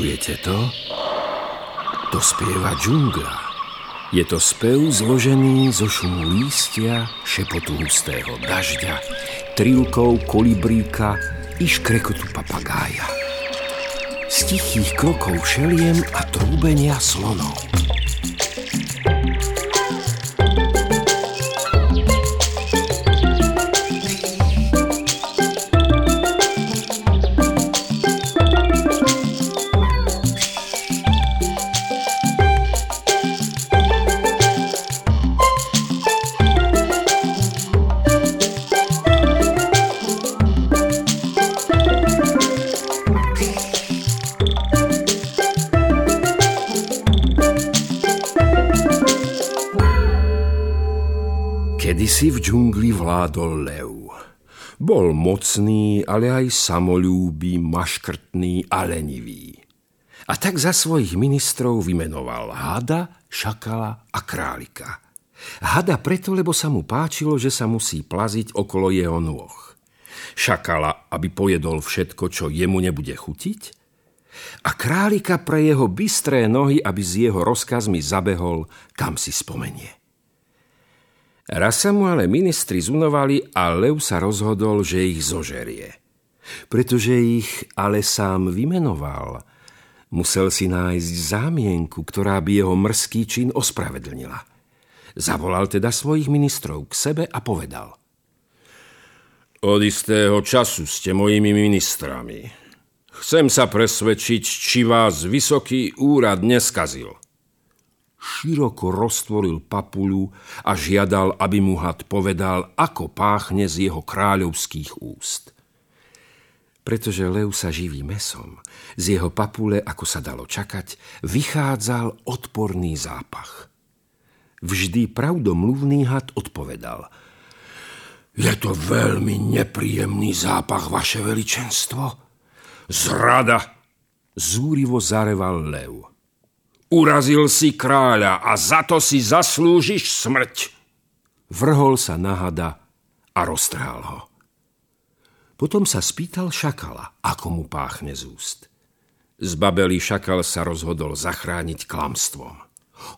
Počujete to? To spieva džungla. Je to spev zložený zo šumu lístia, šepotu hustého dažďa, trilkov kolibríka i škrekotu papagája. Z tichých krokov šeliem a trúbenia slonov. Džungli vládol lev. Bol mocný, ale aj samolúbý, maškrtný a lenivý. A tak za svojich ministrov vymenoval hada, šakala a králika. Hada preto, lebo sa mu páčilo, že sa musí plaziť okolo jeho nôh. Šakala, aby pojedol všetko, čo jemu nebude chutiť. A králika pre jeho bystré nohy, aby z jeho rozkazmi zabehol, kam si spomenie. Raz sa mu ale ministri zunovali a Lev sa rozhodol, že ich zožerie. Pretože ich ale sám vymenoval, musel si nájsť zámienku, ktorá by jeho mrzký čin ospravedlnila. Zavolal teda svojich ministrov k sebe a povedal. Od istého času ste mojimi ministrami. Chcem sa presvedčiť, či vás vysoký úrad neskazil široko roztvoril papuľu a žiadal, aby mu had povedal, ako páchne z jeho kráľovských úst. Pretože lev sa živí mesom, z jeho papule, ako sa dalo čakať, vychádzal odporný zápach. Vždy pravdomluvný had odpovedal – je to veľmi nepríjemný zápach, vaše veličenstvo. Zrada! Zúrivo zareval lev. Urazil si kráľa a za to si zaslúžiš smrť. Vrhol sa na hada a roztrhal ho. Potom sa spýtal šakala, ako mu páchne z úst. Zbabelý šakal sa rozhodol zachrániť klamstvom.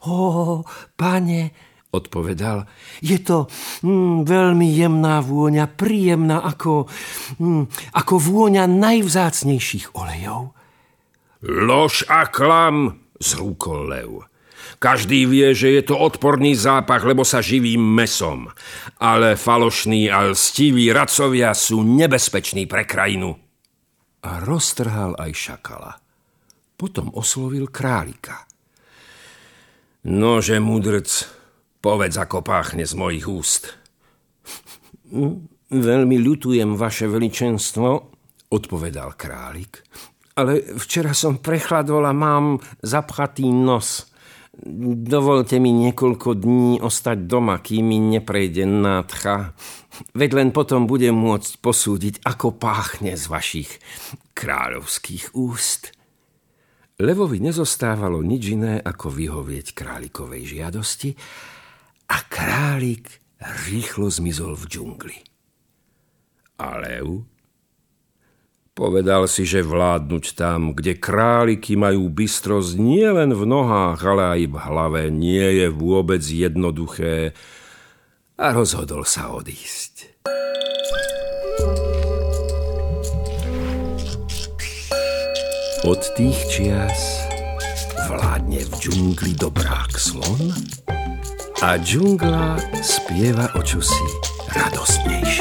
Ó, pane, odpovedal, je to mm, veľmi jemná vôňa, príjemná ako, mm, ako vôňa najvzácnejších olejov. Lož a klam, zrúkol lev. Každý vie, že je to odporný zápach, lebo sa živí mesom. Ale falošní a lstiví racovia sú nebezpeční pre krajinu. A roztrhal aj šakala. Potom oslovil králika. Nože, mudrc, povedz, ako páchne z mojich úst. Veľmi ľutujem, vaše veličenstvo, odpovedal králik ale včera som prechladol a mám zapchatý nos. Dovolte mi niekoľko dní ostať doma, kým mi neprejde nádcha. Veď len potom budem môcť posúdiť, ako páchne z vašich kráľovských úst. Levovi nezostávalo nič iné, ako vyhovieť králikovej žiadosti a králik rýchlo zmizol v džungli. A lev Povedal si, že vládnuť tam, kde králiky majú bystrosť nie len v nohách, ale aj v hlave, nie je vôbec jednoduché a rozhodol sa odísť. Od tých čias vládne v džungli dobrák slon a džungla spieva o čosi radostnejšie.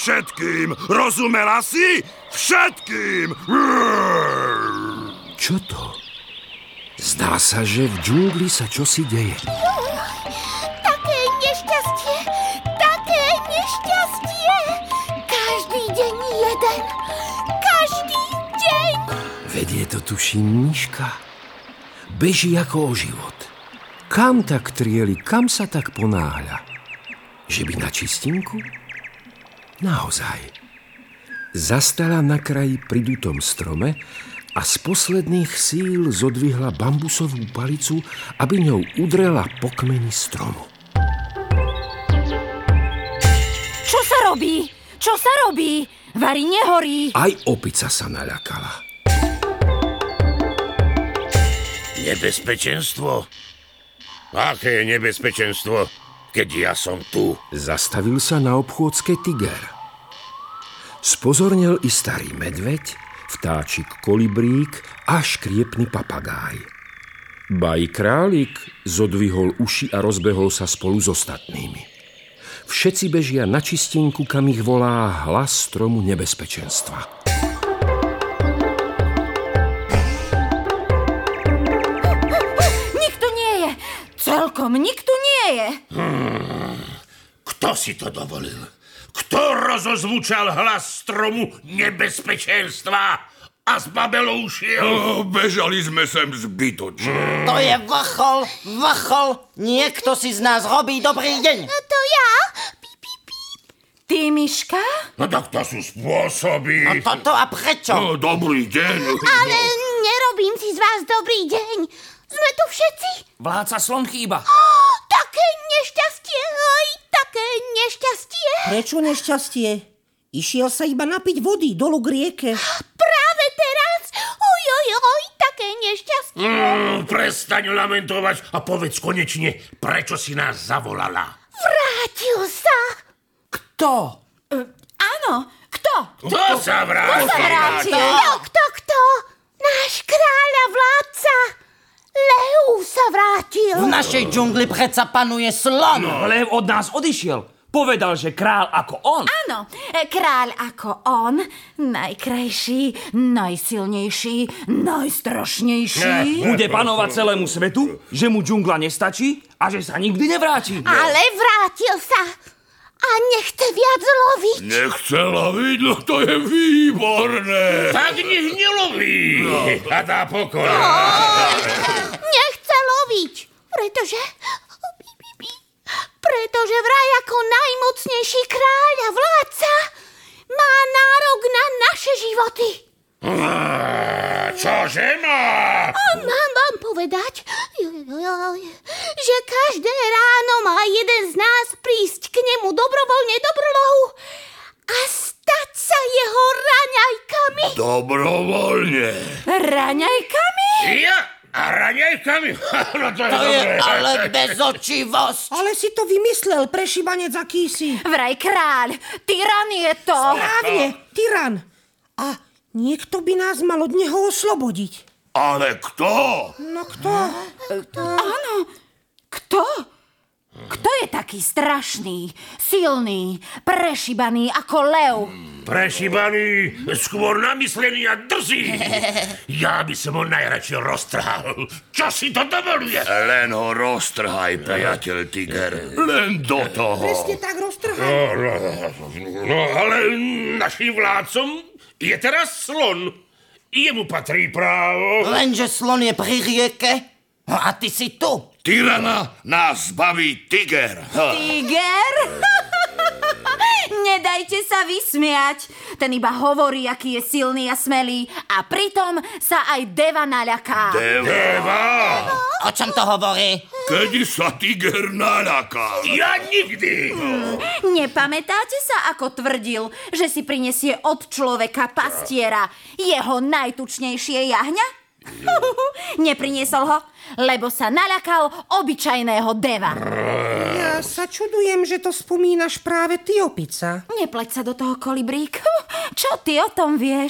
Všetkým! Rozumela si? Všetkým! Čo to? Zdá sa, že v džungli sa čosi deje. Také nešťastie! Také nešťastie! Každý deň jeden! Vedie to tuším myška. Beží ako o život. Kam tak trieli, kam sa tak ponáhľa? Že by na čistinku? Naozaj. Zastala na kraji pri dutom strome a z posledných síl zodvihla bambusovú palicu, aby ňou udrela po kmeni stromu. Čo sa robí? Čo sa robí? Vary nehorí. Aj opica sa naľakala. Nebezpečenstvo? Aké nebezpečenstvo, keď ja som tu? Zastavil sa na obchôdzke tiger. Spozornil i starý medveď, vtáčik kolibrík a škriepný papagáj. Baj králik zodvihol uši a rozbehol sa spolu s ostatnými. Všetci bežia na čistinku, kam ich volá hlas stromu nebezpečenstva. Nikto nie je. Celkom nikto nie je. Kto si to dovolil? Kto rozozvučal hlas stromu nebezpečenstva a zbabelo ušiel? No, bežali sme sem zbytočne. To je vrchol, vrchol. Niekto si z nás robí dobrý deň. To ja? Ty, Miška? No tak to sú spôsoby. No toto a prečo? No, dobrý deň. Ale nerobím si z vás dobrý deň. Sme tu všetci. Vládca slon chýba. Také nešťastie, aj také nešťastie. Prečo nešťastie? Išiel sa iba napiť vody dolu k rieke. Práve teraz. Oj, oj, oj, také nešťastie. Mm, prestaň lamentovať a povedz konečne, prečo si nás zavolala. Vrátil sa. Kto? Áno, kto? Kto sa vrátil? Kto sa vrátil? Kto, kto, kto? Náš kráľ a vládca. Leu sa vrátil. V našej džungli predsa panuje slon. Lev od nás odišiel. Povedal, že král ako on. Áno, kráľ ako on, najkrajší, najsilnejší, najstrašnejší. Bude panovať celému svetu, že mu džungla nestačí a že sa nikdy nevráti. Ale vrátil sa a nechce viac loviť. Nechcela byť, no to je výborné. Tak nech neloví. A dá pokoj. Nechce loviť, pretože... Pretože vraj ako najmocnejší kráľ a vládca má nárok na naše životy. Čože má? Mám vám povedať, že každé ráno má jeden z nás prísť k nemu dobrovoľne do brlohu a stať sa jeho raňajkami. Dobrovoľne. Raňajkami? Ja? A raňajkami? No to je To je dobré. ale bezočivosť. Ale si to vymyslel, prešibanec akýsi. Vraj kráľ, tyran je to. Správne, tyran. A niekto by nás mal od neho oslobodiť. Ale kto? No kto? Áno, kto? Taký strašný, silný, prešibaný ako lev? Prešibaný, skôr namyslený a drzý. Ja by som ho najradšej roztrhal. Čo si to dovoluje? Len ho roztrhaj, priateľ Tiger. Len do toho. Presne tak roztrhaj. No, no, no, ale našim vládcom je teraz slon. Jemu patrí právo. Lenže slon je pri rieke. No a ty si tu. Tyrana nás baví Tiger. Ha. Tiger? Nedajte sa vysmiať. Ten iba hovorí, aký je silný a smelý a pritom sa aj Deva naľaká. Deva, O čom to hovorí? Keď sa Tiger naľaká. ja nikdy. Nepamätáte sa, ako tvrdil, že si prinesie od človeka pastiera jeho najtučnejšie jahňa? Nepriniesol ho, lebo sa naľakal obyčajného deva. Ja sa čudujem, že to spomínaš práve ty, opica. Nepleť sa do toho, kolibrík. Čo ty o tom vieš?